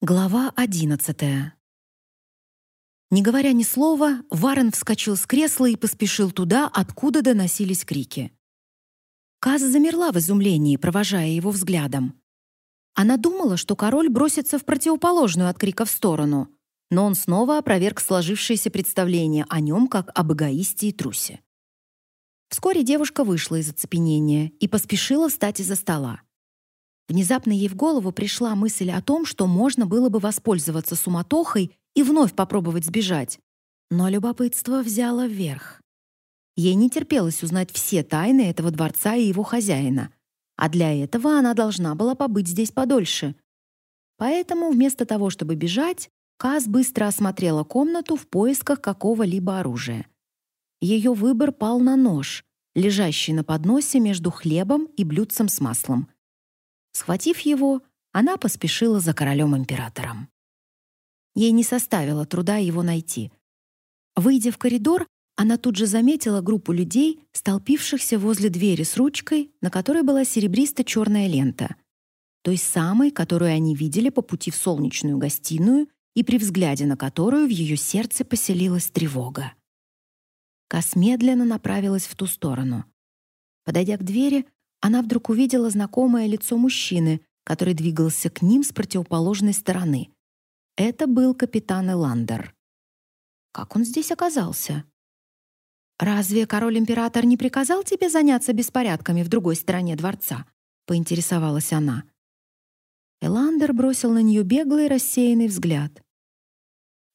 Глава одиннадцатая. Не говоря ни слова, Варен вскочил с кресла и поспешил туда, откуда доносились крики. Каз замерла в изумлении, провожая его взглядом. Она думала, что король бросится в противоположную от криков сторону, но он снова опроверг сложившееся представление о нем как об эгоисте и трусе. Вскоре девушка вышла из оцепенения и поспешила встать из-за стола. Внезапно ей в голову пришла мысль о том, что можно было бы воспользоваться суматохой и вновь попробовать сбежать. Но любопытство взяло верх. Ей не терпелось узнать все тайны этого дворца и его хозяина, а для этого она должна была побыть здесь подольше. Поэтому вместо того, чтобы бежать, Каз быстро осмотрела комнату в поисках какого-либо оружия. Ее выбор пал на нож, лежащий на подносе между хлебом и блюдцем с маслом — Схватив его, она поспешила за королем-императором. Ей не составило труда его найти. Выйдя в коридор, она тут же заметила группу людей, столпившихся возле двери с ручкой, на которой была серебристо-черная лента, той самой, которую они видели по пути в солнечную гостиную и при взгляде на которую в ее сердце поселилась тревога. Кас медленно направилась в ту сторону. Подойдя к двери, она вдруг увидела знакомое лицо мужчины, который двигался к ним с противоположной стороны. Это был капитан Эландер. Как он здесь оказался? Разве король-император не приказал тебе заняться беспорядками в другой стороне дворца? поинтересовалась она. Эландер бросил на нее беглый рассеянный взгляд.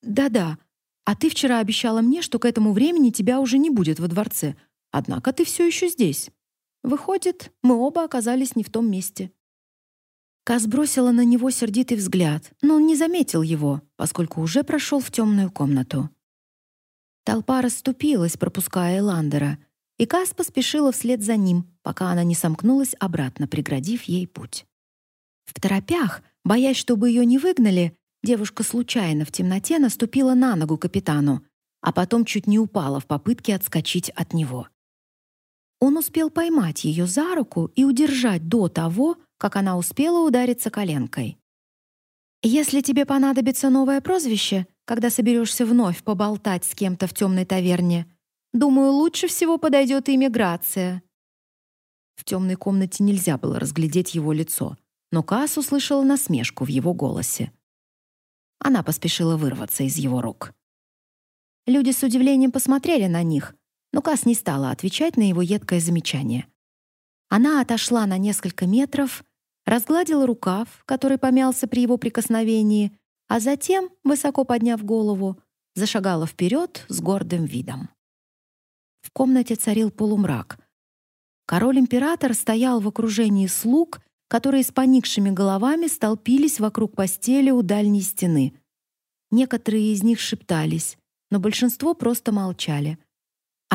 Да-да. А ты вчера обещала мне, что к этому времени тебя уже не будет во дворце. Однако ты все еще здесь. Выходит, мы оба оказались не в том месте. Каз бросила на него сердитый взгляд, но он не заметил его, поскольку уже прошел в темную комнату. Толпа расступилась, пропуская Эландера, и Каз поспешила вслед за ним, пока она не сомкнулась обратно, преградив ей путь. В торопях, боясь, чтобы ее не выгнали, девушка случайно в темноте наступила на ногу капитану, а потом чуть не упала в попытке отскочить от него. Он успел поймать ее за руку и удержать до того, как она успела удариться коленкой. «Если тебе понадобится новое прозвище, когда соберешься вновь поболтать с кем-то в темной таверне, думаю, лучше всего подойдет имя Грация». В темной комнате нельзя было разглядеть его лицо, но Кас услышала насмешку в его голосе. Она поспешила вырваться из его рук. Люди с удивлением посмотрели на них, но Кас не стала отвечать на его едкое замечание. Она отошла на несколько метров, разгладила рукав, который помялся при его прикосновении, а затем, высоко подняв голову, зашагала вперед с гордым видом. В комнате царил полумрак. Король-император стоял в окружении слуг, которые с поникшими головами столпились вокруг постели у дальней стены. Некоторые из них шептались, но большинство просто молчали.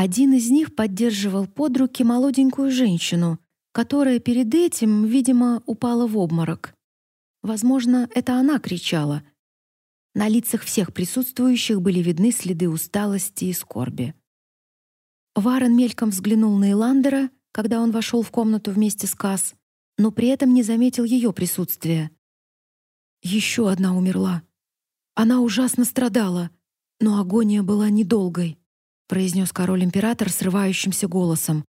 Один из них поддерживал под руки молоденькую женщину, которая перед этим, видимо, упала в обморок. Возможно, это она кричала. На лицах всех присутствующих были видны следы усталости и скорби. Варен мельком взглянул на Иландера, когда он вошел в комнату вместе с Кас, но при этом не заметил ее присутствия. Еще одна умерла. Она ужасно страдала, но агония была недолгой произнес король-император срывающимся голосом.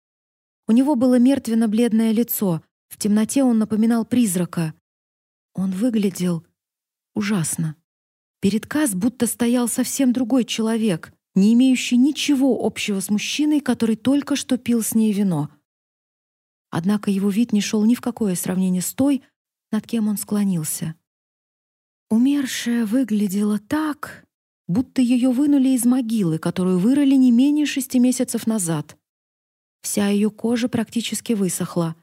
У него было мертвенно-бледное лицо, в темноте он напоминал призрака. Он выглядел ужасно. Перед Каз будто стоял совсем другой человек, не имеющий ничего общего с мужчиной, который только что пил с ней вино. Однако его вид не шел ни в какое сравнение с той, над кем он склонился. Умершая выглядела так, будто ее вынули из могилы, которую вырыли не менее шести месяцев назад. Вся ее кожа практически высохла,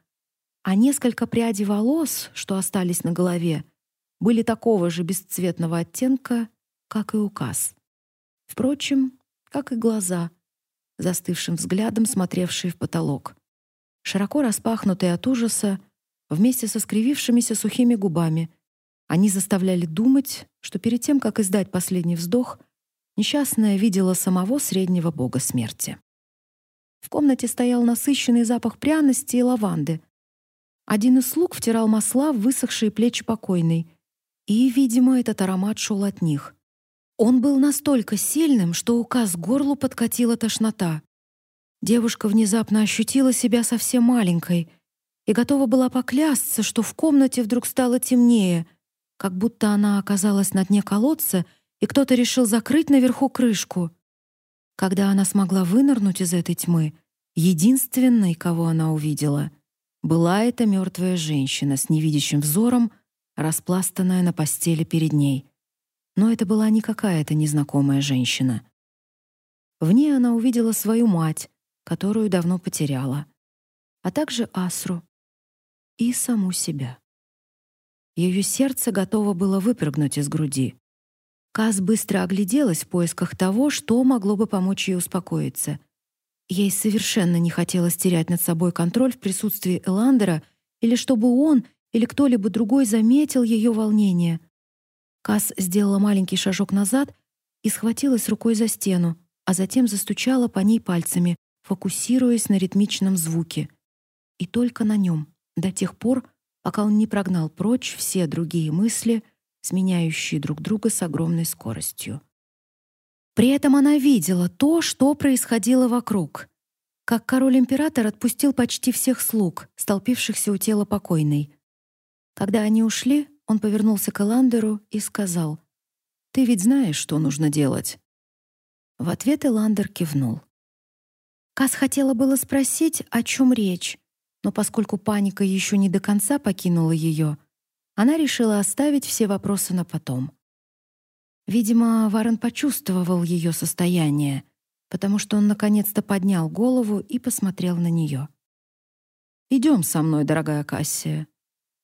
а несколько прядей волос, что остались на голове, были такого же бесцветного оттенка, как и указ. Впрочем, как и глаза, застывшим взглядом смотревшие в потолок. Широко распахнутые от ужаса, вместе со скривившимися сухими губами — они заставляли думать, что перед тем, как издать последний вздох, несчастная видела самого среднего бога смерти. В комнате стоял насыщенный запах пряности и лаванды. Один из слуг втирал масла в высохшие плечи покойной. и, видимо, этот аромат шел от них. Он был настолько сильным, что у Каз горлу подкатила тошнота. Девушка внезапно ощутила себя совсем маленькой и готова была поклясться, что в комнате вдруг стало темнее, как будто она оказалась на дне колодца, и кто-то решил закрыть наверху крышку. Когда она смогла вынырнуть из этой тьмы, единственной, кого она увидела, была эта мертвая женщина с невидящим взором, распластанная на постели перед ней. Но это была не какая-то незнакомая женщина. В ней она увидела свою мать, которую давно потеряла, а также Асру и саму себя. Ее сердце готово было выпрыгнуть из груди. Каз быстро огляделась в поисках того, что могло бы помочь ей успокоиться. Ей совершенно не хотелось терять над собой контроль в присутствии Эландера или чтобы он или кто-либо другой заметил ее волнение. Каз сделала маленький шажок назад и схватилась рукой за стену, а затем застучала по ней пальцами, фокусируясь на ритмичном звуке. И только на нем, до тех пор, пока он не прогнал прочь все другие мысли, сменяющие друг друга с огромной скоростью. При этом она видела то, что происходило вокруг. Как король-император отпустил почти всех слуг, столпившихся у тела покойной. Когда они ушли, он повернулся к Эландеру и сказал, «Ты ведь знаешь, что нужно делать?» В ответ Эландер кивнул. Кас хотела было спросить, о чем речь, но поскольку паника еще не до конца покинула ее, она решила оставить все вопросы на потом. Видимо, Варен почувствовал ее состояние, потому что он наконец-то поднял голову и посмотрел на нее. «Идем со мной, дорогая Кассия.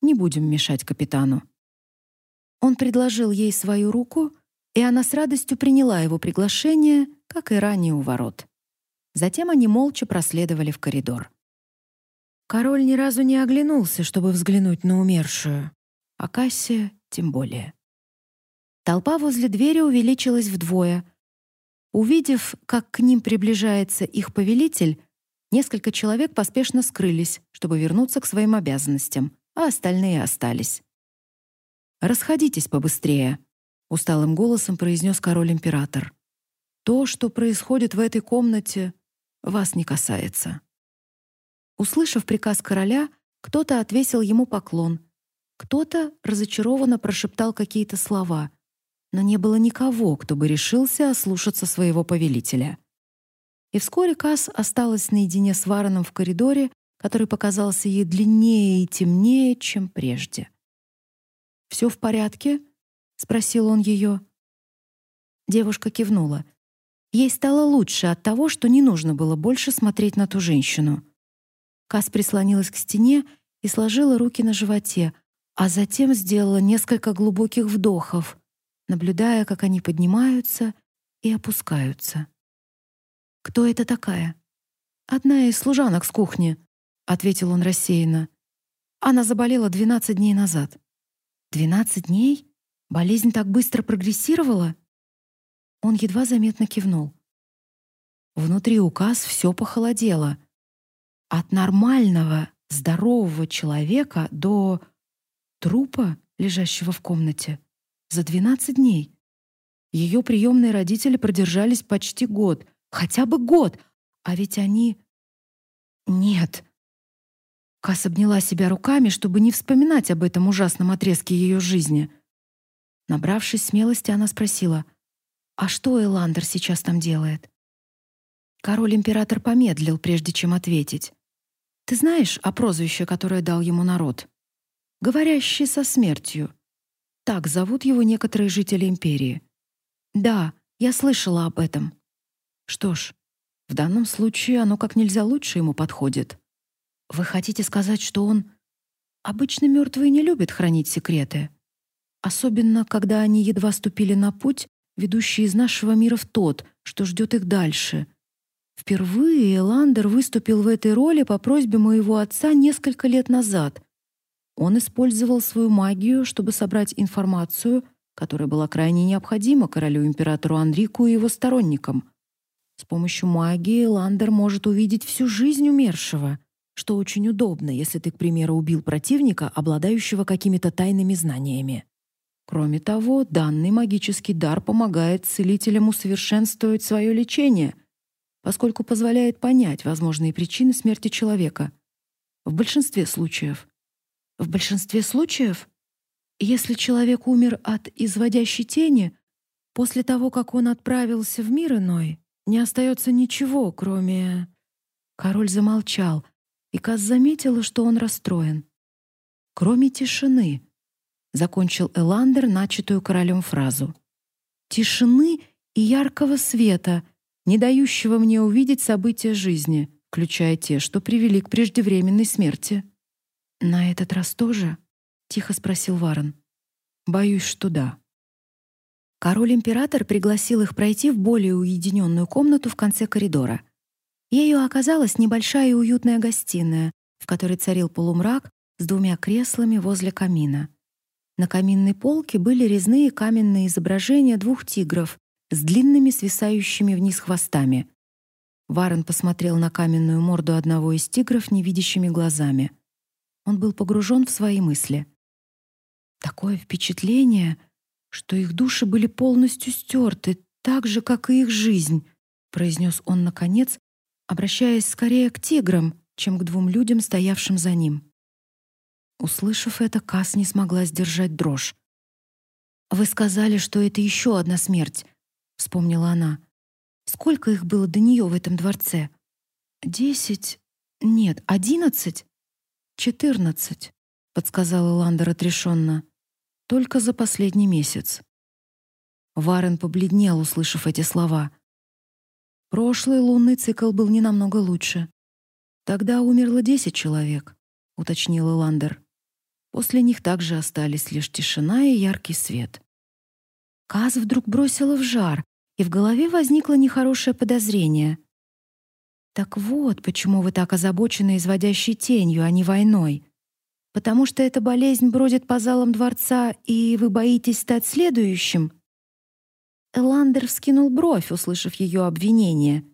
Не будем мешать капитану». Он предложил ей свою руку, и она с радостью приняла его приглашение, как и ранее у ворот. Затем они молча проследовали в коридор. Король ни разу не оглянулся, чтобы взглянуть на умершую, а Кассия тем более. Толпа возле двери увеличилась вдвое. Увидев, как к ним приближается их повелитель, несколько человек поспешно скрылись, чтобы вернуться к своим обязанностям, а остальные остались. «Расходитесь побыстрее», — усталым голосом произнес король-император. «То, что происходит в этой комнате, вас не касается». Услышав приказ короля, кто-то отвесил ему поклон, кто-то разочарованно прошептал какие-то слова, но не было никого, кто бы решился ослушаться своего повелителя. И вскоре Кас осталась наедине с Вараном в коридоре, который показался ей длиннее и темнее, чем прежде. «Все в порядке?» — спросил он ее. Девушка кивнула. Ей стало лучше от того, что не нужно было больше смотреть на ту женщину. Кас прислонилась к стене и сложила руки на животе, а затем сделала несколько глубоких вдохов, наблюдая, как они поднимаются и опускаются. «Кто это такая?» «Одна из служанок с кухни», — ответил он рассеянно. «Она заболела 12 дней назад». «12 дней? Болезнь так быстро прогрессировала?» Он едва заметно кивнул. Внутри указ все похолодело. От нормального, здорового человека до трупа, лежащего в комнате, за 12 дней. Ее приемные родители продержались почти год, хотя бы год, а ведь они... Нет. Касс обняла себя руками, чтобы не вспоминать об этом ужасном отрезке ее жизни. Набравшись смелости, она спросила, «А что Эландер сейчас там делает?» Король-император помедлил, прежде чем ответить. «Ты знаешь о прозвище, которое дал ему народ? Говорящий со смертью. Так зовут его некоторые жители империи. Да, я слышала об этом. Что ж, в данном случае оно как нельзя лучше ему подходит. Вы хотите сказать, что он... Обычно мертвые не любят хранить секреты. Особенно, когда они едва ступили на путь, ведущий из нашего мира в тот, что ждет их дальше. Впервые Эландер выступил в этой роли по просьбе моего отца несколько лет назад. Он использовал свою магию, чтобы собрать информацию, которая была крайне необходима королю-императору Анрику и его сторонникам. С помощью магии Эландер может увидеть всю жизнь умершего — что очень удобно, если ты, к примеру, убил противника, обладающего какими-то тайными знаниями. Кроме того, данный магический дар помогает целителям усовершенствовать свое лечение, поскольку позволяет понять возможные причины смерти человека. В большинстве случаев. В большинстве случаев, если человек умер от изводящей тени, после того, как он отправился в мир иной, не остается ничего, кроме... Король замолчал, и Каз заметила, что он расстроен. Кроме тишины, закончил Эландер начатую королем фразу. Тишины и яркого света, не дающего мне увидеть события жизни, включая те, что привели к преждевременной смерти. На этот раз тоже? тихо спросил Варен. Боюсь, что да. Король-император пригласил их пройти в более уединенную комнату в конце коридора. Ею оказалась небольшая и уютная гостиная, в которой царил полумрак с двумя креслами возле камина. На каминной полке были резные каменные изображения двух тигров с длинными свисающими вниз хвостами. Варен посмотрел на каменную морду одного из тигров невидящими глазами. Он был погружен в свои мысли. Такое впечатление, что их души были полностью стерты, так же, как и их жизнь, произнес он наконец, обращаясь скорее к тиграм, чем к двум людям, стоявшим за ним. Услышав это, Кас не смогла сдержать дрожь. «Вы сказали, что это еще одна смерть», — вспомнила она. «Сколько их было до нее в этом дворце?» «Десять? Нет, одиннадцать?» «Четырнадцать», — подсказала Ландер отрешенно. «Только за последний месяц». Варен побледнел, услышав эти слова. Прошлый лунный цикл был не намного лучше. Тогда умерло десять человек, уточнил Ландер. После них также остались лишь тишина и яркий свет. Каз вдруг бросила в жар, и в голове возникло нехорошее подозрение. Так вот, почему вы так озабочены изводящей тенью, а не войной. Потому что эта болезнь бродит по залам дворца, и вы боитесь стать следующим. Эландер вскинул бровь, услышав ее обвинение,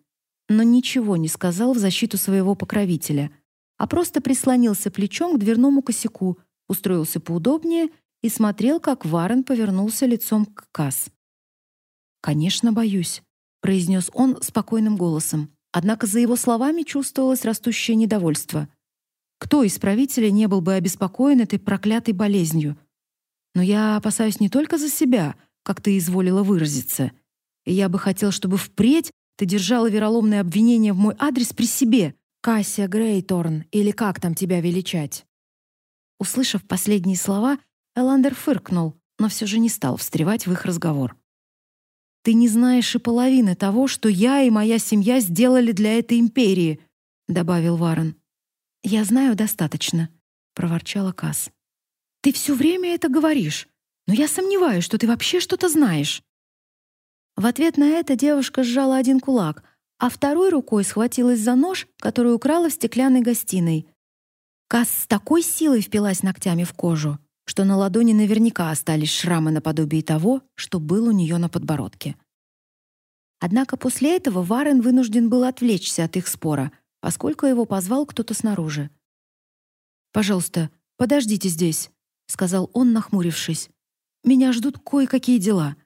но ничего не сказал в защиту своего покровителя, а просто прислонился плечом к дверному косяку, устроился поудобнее и смотрел, как Варен повернулся лицом к Кас. «Конечно, боюсь», — произнес он спокойным голосом. Однако за его словами чувствовалось растущее недовольство. Кто из правителей не был бы обеспокоен этой проклятой болезнью? Но я опасаюсь не только за себя, как ты изволила выразиться. Я бы хотел, чтобы впредь ты держала вероломные обвинения в мой адрес при себе, Кассия Грейторн, или как там тебя величать. Услышав последние слова, Эландер фыркнул, но все же не стал встревать в их разговор. «Ты не знаешь и половины того, что я и моя семья сделали для этой империи», — добавил Варен. «Я знаю достаточно», — проворчала Касс. «Ты все время это говоришь, но я сомневаюсь, что ты вообще что-то знаешь». В ответ на это девушка сжала один кулак, а второй рукой схватилась за нож, который украла в стеклянной гостиной. Кас с такой силой впилась ногтями в кожу, что на ладони наверняка остались шрамы наподобие того, что был у нее на подбородке. Однако после этого Варен вынужден был отвлечься от их спора, поскольку его позвал кто-то снаружи. «Пожалуйста, подождите здесь», — сказал он, нахмурившись. «Меня ждут кое-какие дела».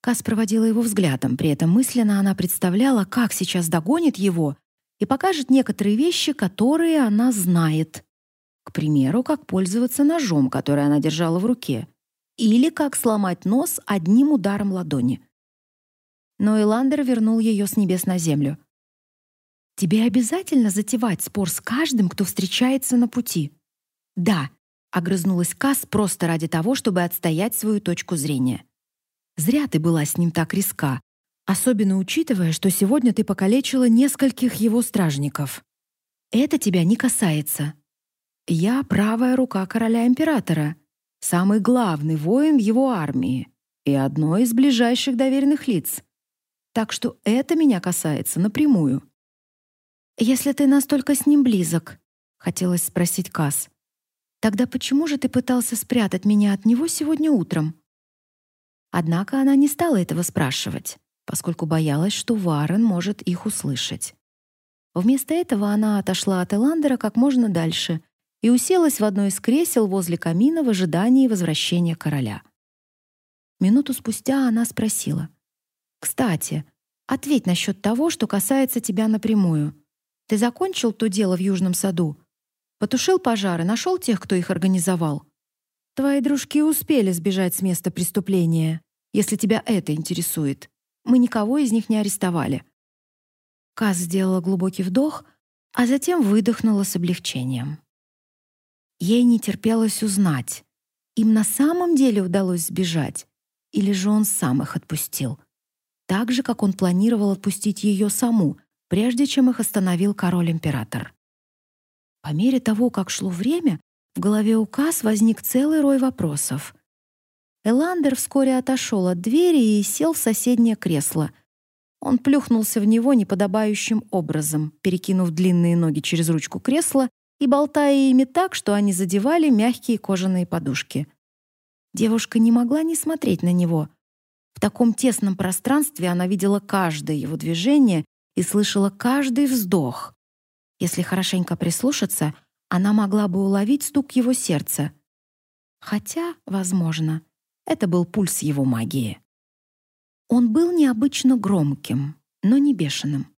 Кас проводила его взглядом, при этом мысленно она представляла, как сейчас догонит его и покажет некоторые вещи, которые она знает. К примеру, как пользоваться ножом, который она держала в руке, или как сломать нос одним ударом ладони. Но Эландер вернул ее с небес на землю. «Тебе обязательно затевать спор с каждым, кто встречается на пути?» «Да», — огрызнулась Касс просто ради того, чтобы отстоять свою точку зрения. «Зря ты была с ним так риска. Особенно учитывая, что сегодня ты покалечила нескольких его стражников. Это тебя не касается. Я правая рука короля-императора, самый главный воин в его армии и одно из ближайших доверенных лиц. Так что это меня касается напрямую. Если ты настолько с ним близок, хотелось спросить Кас. Тогда почему же ты пытался спрятать меня от него сегодня утром? Однако она не стала этого спрашивать поскольку боялась, что Варен может их услышать. Вместо этого она отошла от Эландера как можно дальше и уселась в одно из кресел возле камина в ожидании возвращения короля — Минуту спустя она спросила. «Кстати, ответь насчет того, что касается тебя напрямую. Ты закончил то дело в Южном саду? Потушил пожары, нашел тех, кто их организовал? Твои дружки успели сбежать с места преступления, если тебя это интересует. Мы никого из них не арестовали». Каз сделала глубокий вдох, а затем выдохнула с облегчением. Ей не терпелось узнать, им на самом деле удалось сбежать, или же он сам их отпустил, так же, как он планировал отпустить ее саму, прежде чем их остановил король-император. По мере того, как шло время, в голове у Кас возник целый рой вопросов. Эландер вскоре отошел от двери и сел в соседнее кресло. Он плюхнулся в него неподобающим образом, перекинув длинные ноги через ручку кресла и болтая ими так, что они задевали мягкие кожаные подушки. Девушка не могла не смотреть на него. В таком тесном пространстве она видела каждое его движение и слышала каждый вздох. Если хорошенько прислушаться, она могла бы уловить стук его сердца. Хотя, возможно, это был пульс его магии. Он был необычно громким, но не бешеным.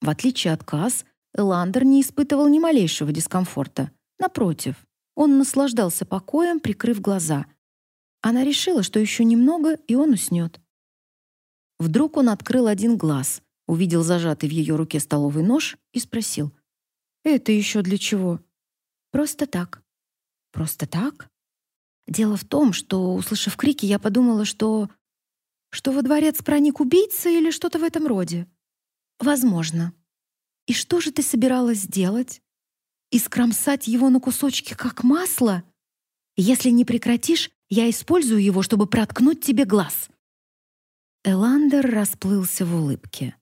В отличие от Каз, Эландер не испытывал ни малейшего дискомфорта. Напротив, он наслаждался покоем, прикрыв глаза. Она решила, что еще немного, и он уснет. Вдруг он открыл один глаз, увидел зажатый в ее руке столовый нож и спросил. «Это еще для чего?» «Просто так». «Просто так?» Дело в том, что, услышав крики, я подумала, что... Что во дворец проник убийца или что-то в этом роде. Возможно. И что же ты собиралась сделать? Искромсать его на кусочки, как масло? Если не прекратишь, я использую его, чтобы проткнуть тебе глаз». Эландер расплылся в улыбке.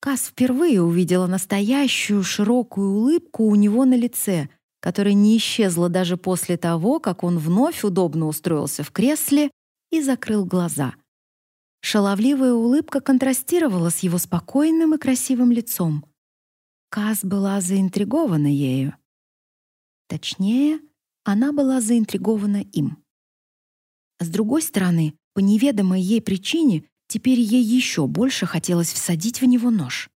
Кас впервые увидела настоящую широкую улыбку у него на лице, которая не исчезла даже после того, как он вновь удобно устроился в кресле и закрыл глаза. Шаловливая улыбка контрастировала с его спокойным и красивым лицом. Каз была заинтригована ею. Точнее, она была заинтригована им. С другой стороны, по неведомой ей причине, теперь ей еще больше хотелось всадить в него нож.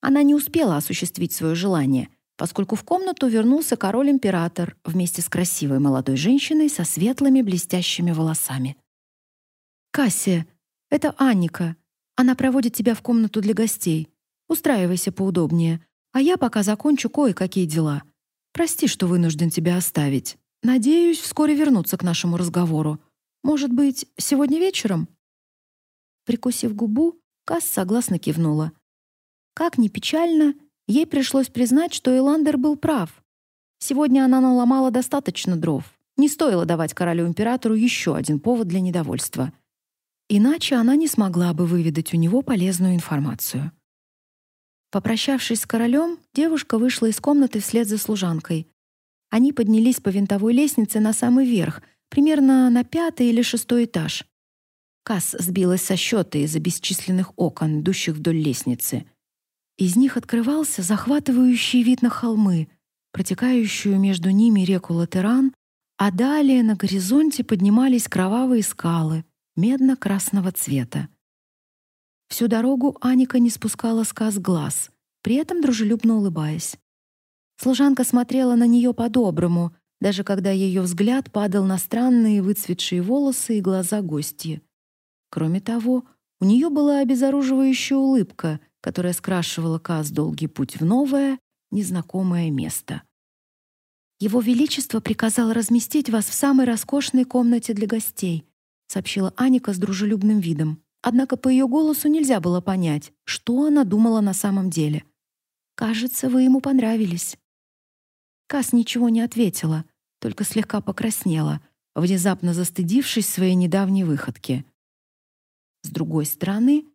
Она не успела осуществить свое желание, поскольку в комнату вернулся король-император вместе с красивой молодой женщиной со светлыми блестящими волосами. «Кассия, это Анника. Она проводит тебя в комнату для гостей. Устраивайся поудобнее, а я пока закончу кое-какие дела. Прости, что вынужден тебя оставить. Надеюсь, вскоре вернуться к нашему разговору. Может быть, сегодня вечером?» Прикусив губу, Касс согласно кивнула. Как ни печально, ей пришлось признать, что Эландер был прав. Сегодня она наломала достаточно дров. Не стоило давать королю-императору еще один повод для недовольства. Иначе она не смогла бы выведать у него полезную информацию. Попрощавшись с королем, девушка вышла из комнаты вслед за служанкой. Они поднялись по винтовой лестнице на самый верх, примерно на пятый или шестой этаж. Касс сбилась со счета из-за бесчисленных окон, идущих вдоль лестницы. Из них открывался захватывающий вид на холмы, протекающую между ними реку Латеран, а далее на горизонте поднимались кровавые скалы медно-красного цвета. Всю дорогу Аника не спускала с Каз глаз, при этом дружелюбно улыбаясь. Служанка смотрела на нее по-доброму, даже когда ее взгляд падал на странные выцветшие волосы и глаза гостьи. Кроме того, у нее была обезоруживающая улыбка, которая скрашивала Каз долгий путь в новое, незнакомое место. «Его Величество приказал разместить вас в самой роскошной комнате для гостей», сообщила Аника с дружелюбным видом. Однако по ее голосу нельзя было понять, что она думала на самом деле. «Кажется, вы ему понравились». Кас ничего не ответила, только слегка покраснела, внезапно застыдившись своей недавней выходки. С другой стороны,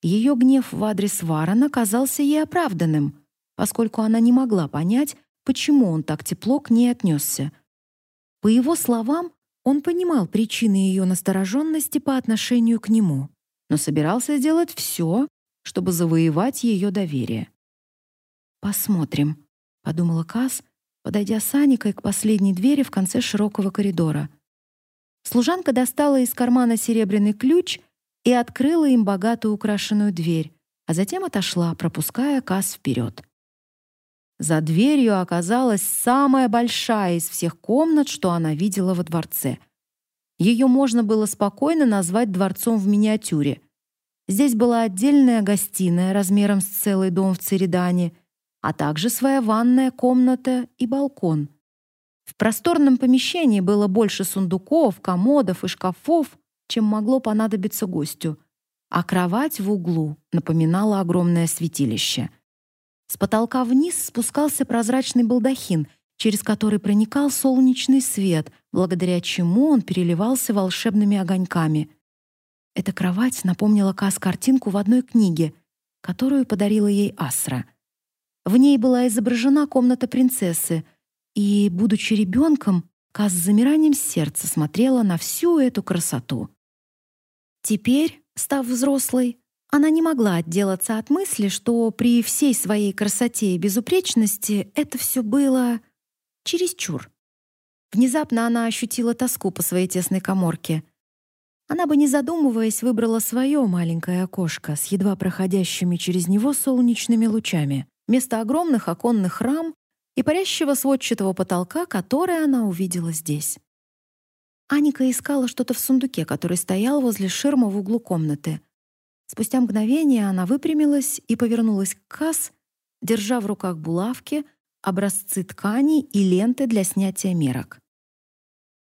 ее гнев в адрес Варона казался ей оправданным, поскольку она не могла понять, почему он так тепло к ней отнесся. По его словам, он понимал причины ее настороженности по отношению к нему но собирался сделать все, чтобы завоевать ее доверие. «Посмотрим», — подумала Кас, подойдя с Аникой к последней двери в конце широкого коридора. Служанка достала из кармана серебряный ключ и открыла им богато украшенную дверь, а затем отошла, пропуская Кас вперед. За дверью оказалась самая большая из всех комнат, что она видела во дворце. Ее можно было спокойно назвать дворцом в миниатюре. Здесь была отдельная гостиная размером с целый дом в Цередане, а также своя ванная комната и балкон. В просторном помещении было больше сундуков, комодов и шкафов, чем могло понадобиться гостю, а кровать в углу напоминала огромное святилище — с потолка вниз спускался прозрачный балдахин, через который проникал солнечный свет, благодаря чему он переливался волшебными огоньками. Эта кровать напомнила Кас картинку в одной книге, которую подарила ей Асра. В ней была изображена комната принцессы, и, будучи ребенком, Кас с замиранием сердца смотрела на всю эту красоту. Теперь, став взрослой, она не могла отделаться от мысли, что при всей своей красоте и безупречности это все было чересчур. Внезапно она ощутила тоску по своей тесной каморке. Она бы, не задумываясь, выбрала свое маленькое окошко с едва проходящими через него солнечными лучами, вместо огромных оконных рам и парящего сводчатого потолка, который она увидела здесь. Аника искала что-то в сундуке, который стоял возле ширмы в углу комнаты — Спустя мгновение она выпрямилась и повернулась к Касс, держа в руках булавки, образцы тканей и ленты для снятия мерок.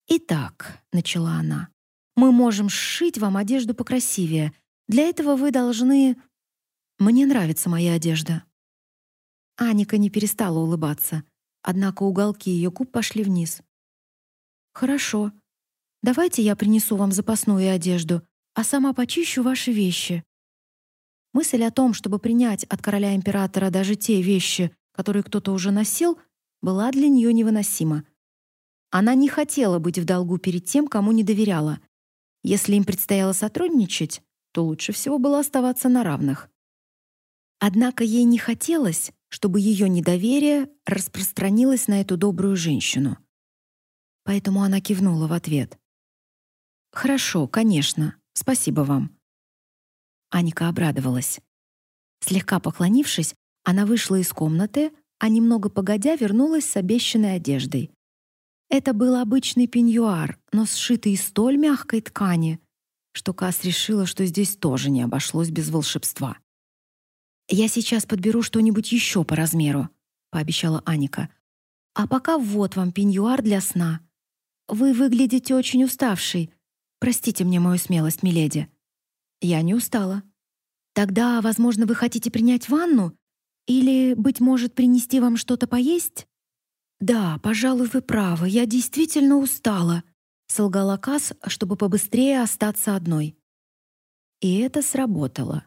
«Итак», — начала она, — «мы можем сшить вам одежду покрасивее. Для этого вы должны...» «Мне нравится моя одежда». Аника не перестала улыбаться, однако уголки ее губ пошли вниз. «Хорошо. Давайте я принесу вам запасную одежду, а сама почищу ваши вещи. Мысль о том, чтобы принять от короля-императора даже те вещи, которые кто-то уже носил, была для нее невыносима. Она не хотела быть в долгу перед тем, кому не доверяла. Если им предстояло сотрудничать, то лучше всего было оставаться на равных. Однако ей не хотелось, чтобы ее недоверие распространилось на эту добрую женщину. Поэтому она кивнула в ответ. «Хорошо, конечно. Спасибо вам». Аника обрадовалась. Слегка поклонившись, она вышла из комнаты, а немного погодя вернулась с обещанной одеждой. Это был обычный пеньюар, но сшитый из столь мягкой ткани, что Кас решила, что здесь тоже не обошлось без волшебства. «Я сейчас подберу что-нибудь еще по размеру», — пообещала Аника. «А пока вот вам пеньюар для сна. Вы выглядите очень уставшей. Простите мне мою смелость, миледи». Я не устала. Тогда, возможно, вы хотите принять ванну? Или, быть может, принести вам что-то поесть? Да, пожалуй, вы правы, я действительно устала, солгала Кас, чтобы побыстрее остаться одной. И это сработало.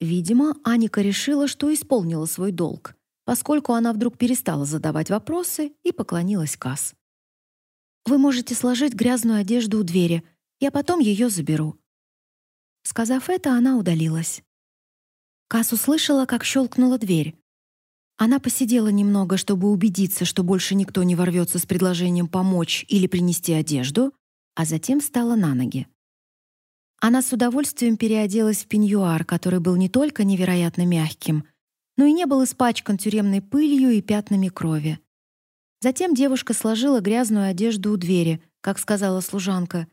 Видимо, Аника решила, что исполнила свой долг, поскольку она вдруг перестала задавать вопросы и поклонилась Кас. Вы можете сложить грязную одежду у двери, я потом ее заберу. Сказав это, она удалилась. Кас услышала, как щелкнула дверь. Она посидела немного, чтобы убедиться, что больше никто не ворвется с предложением помочь или принести одежду, а затем встала на ноги. Она с удовольствием переоделась в пеньюар, который был не только невероятно мягким, но и не был испачкан тюремной пылью и пятнами крови. Затем девушка сложила грязную одежду у двери, как сказала служанка,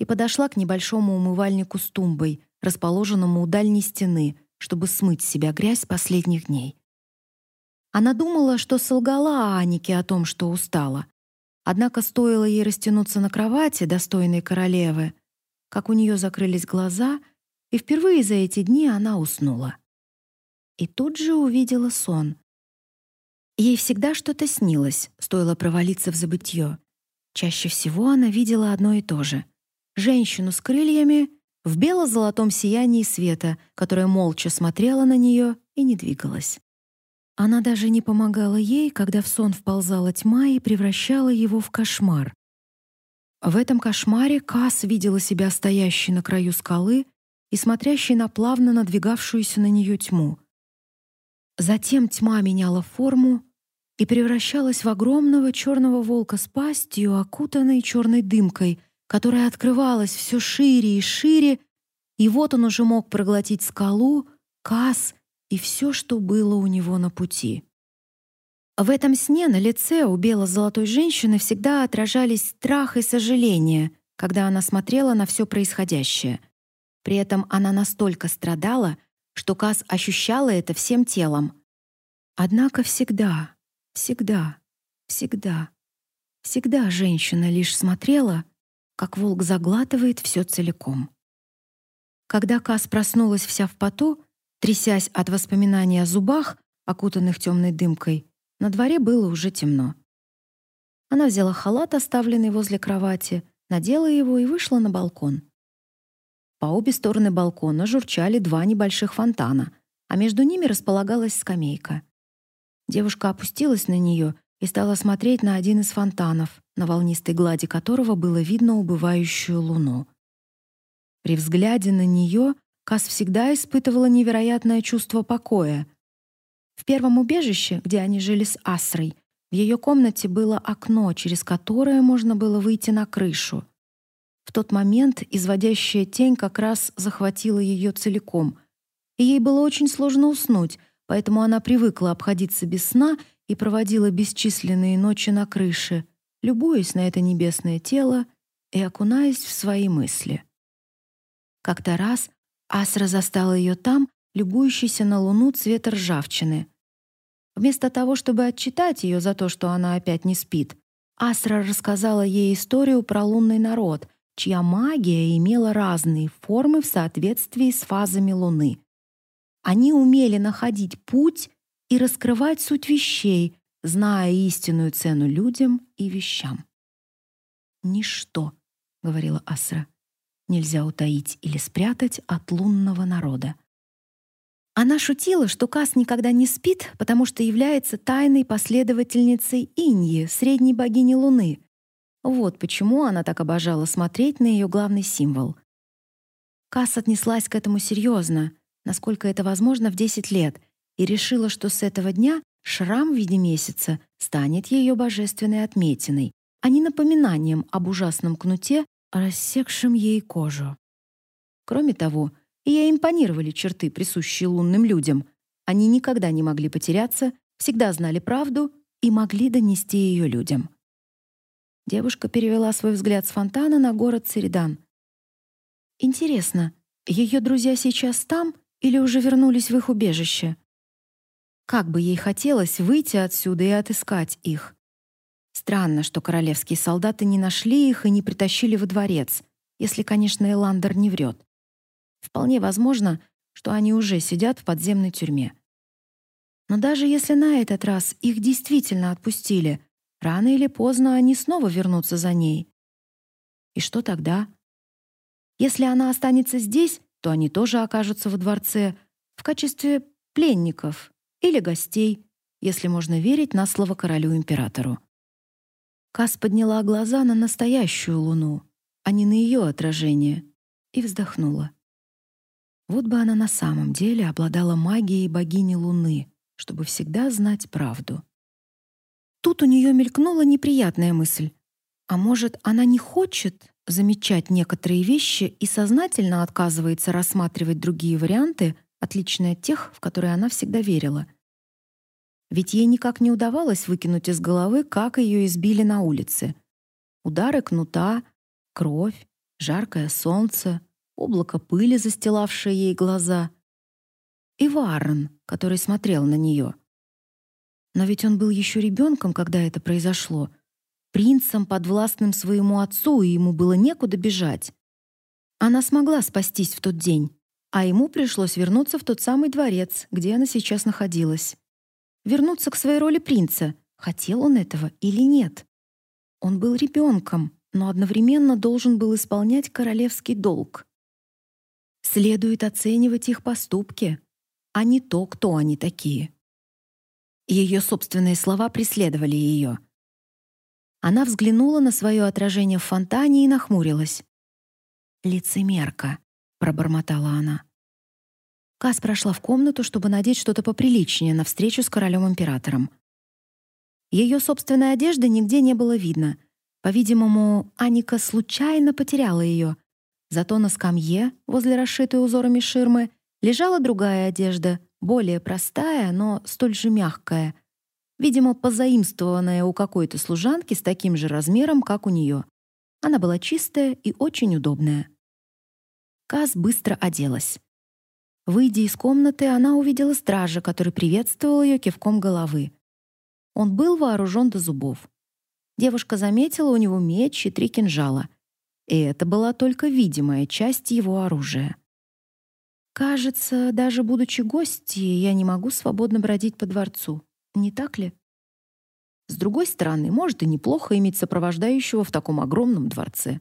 и подошла к небольшому умывальнику с тумбой, расположенному у дальней стены, чтобы смыть с себя грязь последних дней. Она думала, что солгала Анике о том, что устала. Однако стоило ей растянуться на кровати, достойной королевы, как у нее закрылись глаза, и впервые за эти дни она уснула. И тут же увидела сон. Ей всегда что-то снилось, стоило провалиться в забытье. Чаще всего она видела одно и то же — женщину с крыльями в бело-золотом сиянии света, которая молча смотрела на нее и не двигалась. Она даже не помогала ей, когда в сон вползала тьма и превращала его в кошмар. В этом кошмаре Кас видела себя стоящей на краю скалы и смотрящей на плавно надвигавшуюся на нее тьму. Затем тьма меняла форму и превращалась в огромного черного волка с пастью, окутанной черной дымкой — которая открывалась все шире и шире, и вот он уже мог проглотить скалу, кас и все, что было у него на пути. В этом сне на лице у бело-золотой женщины всегда отражались страх и сожаление, когда она смотрела на все происходящее. При этом она настолько страдала, что Кас ощущала это всем телом. Однако всегда, всегда, всегда, всегда женщина лишь смотрела, как волк заглатывает все целиком. Когда Кас проснулась вся в поту, трясясь от воспоминаний о зубах, окутанных темной дымкой, на дворе было уже темно. Она взяла халат, оставленный возле кровати, надела его и вышла на балкон. По обе стороны балкона журчали два небольших фонтана, а между ними располагалась скамейка. Девушка опустилась на нее и стала смотреть на один из фонтанов, на волнистой глади которого было видно убывающую луну. При взгляде на нее Кас всегда испытывала невероятное чувство покоя. В первом убежище, где они жили с Асрой, в ее комнате было окно, через которое можно было выйти на крышу. В тот момент изводящая тень как раз захватила ее целиком, и ей было очень сложно уснуть, поэтому она привыкла обходиться без сна и проводила бесчисленные ночи на крыше, любуясь на это небесное тело и окунаясь в свои мысли. Как-то раз Асра застала ее там, любующейся на луну цвета ржавчины. Вместо того, чтобы отчитать ее за то, что она опять не спит, Асра рассказала ей историю про лунный народ, чья магия имела разные формы в соответствии с фазами Луны. Они умели находить путь и раскрывать суть вещей, зная истинную цену людям и вещам. «Ничто», — говорила Асра, нельзя утаить или спрятать от лунного народа. Она шутила, что Кас никогда не спит, потому что является тайной последовательницей Иньи, средней богини Луны. Вот почему она так обожала смотреть на ее главный символ. Кас отнеслась к этому серьезно, насколько это возможно в 10 лет, и решила, что с этого дня шрам в виде месяца станет ее божественной отметиной, а не напоминанием об ужасном кнуте, рассекшим ей кожу. Кроме того, ей импонировали черты, присущие лунным людям. Они никогда не могли потеряться, всегда знали правду и могли донести ее людям. Девушка перевела свой взгляд с фонтана на город Церидан. Интересно, ее друзья сейчас там или уже вернулись в их убежище? Как бы ей хотелось выйти отсюда и отыскать их. Странно, что королевские солдаты не нашли их и не притащили во дворец, если, конечно, Эландер не врет. Вполне возможно, что они уже сидят в подземной тюрьме. Но даже если на этот раз их действительно отпустили, рано или поздно они снова вернутся за ней. И что тогда? Если она останется здесь, то они тоже окажутся во дворце в качестве пленников или гостей, если можно верить на слово королю-императору. Кас подняла глаза на настоящую луну, а не на ее отражение, и вздохнула. Вот бы она на самом деле обладала магией богини Луны, чтобы всегда знать правду. Тут у нее мелькнула неприятная мысль. А может, она не хочет замечать некоторые вещи и сознательно отказывается рассматривать другие варианты, отличные от тех, в которые она всегда верила. Ведь ей никак не удавалось выкинуть из головы, как ее избили на улице. Удары кнута, кровь, жаркое солнце, облако пыли, застилавшее ей глаза. И Варрен, который смотрел на нее. Но ведь он был еще ребенком, когда это произошло. Принцем, подвластным своему отцу, и ему было некуда бежать. Она смогла спастись в тот день, а ему пришлось вернуться в тот самый дворец, где она сейчас находилась вернуться к своей роли принца, хотел он этого или нет. Он был ребенком, но одновременно должен был исполнять королевский долг. Следует оценивать их поступки, а не то, кто они такие. Ее собственные слова преследовали ее. Она взглянула на свое отражение в фонтане и нахмурилась. «Лицемерка», — пробормотала она. Кас прошла в комнату, чтобы надеть что-то поприличнее на встречу с королем-императором. Ее собственной одежды нигде не было видно. По-видимому, Аника случайно потеряла ее. Зато на скамье, возле расшитой узорами ширмы, лежала другая одежда, более простая, но столь же мягкая. Видимо, позаимствованная у какой-то служанки с таким же размером, как у нее. Она была чистая и очень удобная. Каз быстро оделась. Выйдя из комнаты, она увидела стража, который приветствовал ее кивком головы. Он был вооружен до зубов. Девушка заметила у него меч и три кинжала. И это была только видимая часть его оружия. Кажется, даже будучи гостьей, я не могу свободно бродить по дворцу. Не так ли? С другой стороны, может и неплохо иметь сопровождающего в таком огромном дворце.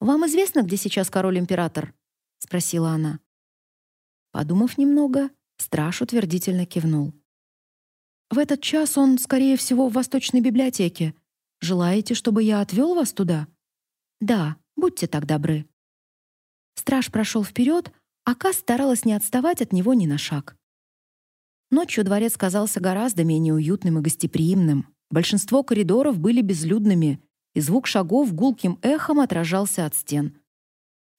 «Вам известно, где сейчас король-император?» — спросила она. Подумав немного, страж утвердительно кивнул. В этот час он, скорее всего, в Восточной библиотеке. Желаете, чтобы я отвел вас туда? Да, будьте так добры. Страж прошел вперед, а Ка старалась не отставать от него ни на шаг. Ночью дворец казался гораздо менее уютным и гостеприимным. Большинство коридоров были безлюдными, и звук шагов гулким эхом отражался от стен.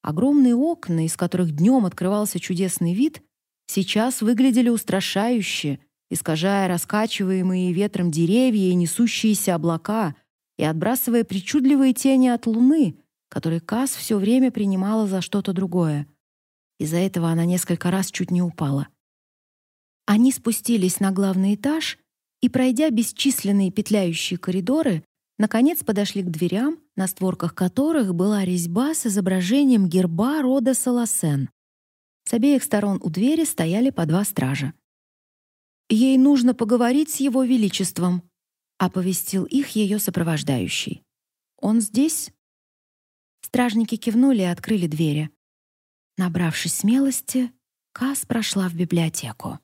Огромные окна, из которых днем открывался чудесный вид, сейчас выглядели устрашающе — искажая раскачиваемые ветром деревья и несущиеся облака и отбрасывая причудливые тени от луны, которые Кас все время принимала за что-то другое. Из-за этого она несколько раз чуть не упала. Они спустились на главный этаж и, пройдя бесчисленные петляющие коридоры, наконец подошли к дверям, на створках которых была резьба с изображением герба рода Саласен. С обеих сторон у двери стояли по два стража. Ей нужно поговорить с его величеством, оповестил их ее сопровождающий. Он здесь? Стражники кивнули и открыли двери. Набравшись смелости, Кас прошла в библиотеку.